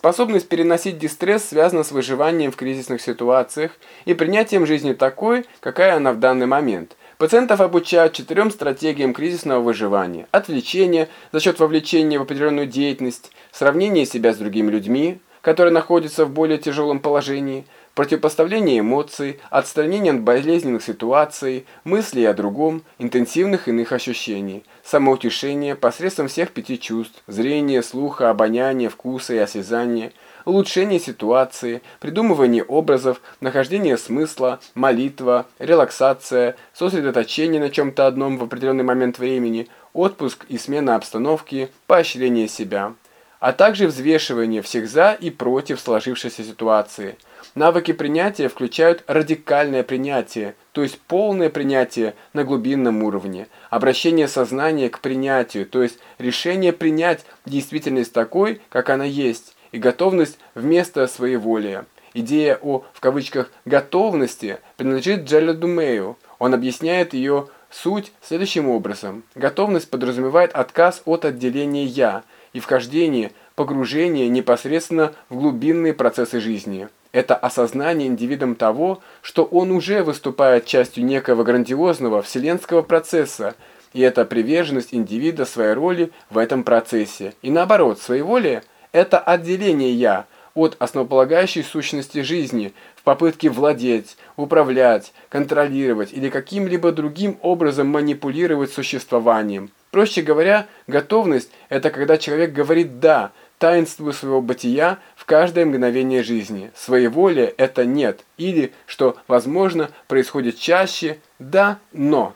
Способность переносить дистресс связана с выживанием в кризисных ситуациях и принятием жизни такой, какая она в данный момент. Пациентов обучают четырем стратегиям кризисного выживания. Отвлечение за счет вовлечения в определенную деятельность, сравнение себя с другими людьми, которые находятся в более тяжелом положении – противопоставление эмоций, отстранение от болезненных ситуаций, мыслей о другом, интенсивных иных ощущений, самоутешение посредством всех пяти чувств – зрения, слуха, обоняния, вкуса и осязания, улучшение ситуации, придумывание образов, нахождение смысла, молитва, релаксация, сосредоточение на чем-то одном в определенный момент времени, отпуск и смена обстановки, поощрение себя, а также взвешивание всех за и против сложившейся ситуации – Навыки принятия включают радикальное принятие, то есть полное принятие на глубинном уровне, обращение сознания к принятию, то есть решение принять действительность такой, как она есть, и готовность вместо своеволия. Идея о, в кавычках, «готовности» принадлежит Джелледу Мэю. Он объясняет ее суть следующим образом. Готовность подразумевает отказ от отделения «я» и вхождение, погружение непосредственно в глубинные процессы жизни. Это осознание индивидом того, что он уже выступает частью некого грандиозного вселенского процесса, и это приверженность индивида своей роли в этом процессе. И наоборот, своеволие – это отделение «я» от основополагающей сущности жизни в попытке владеть, управлять, контролировать или каким-либо другим образом манипулировать существованием. Проще говоря, готовность – это когда человек говорит «да», таинству своего бытия в каждое мгновение жизни. Своеволие – это нет, или, что, возможно, происходит чаще, да, но.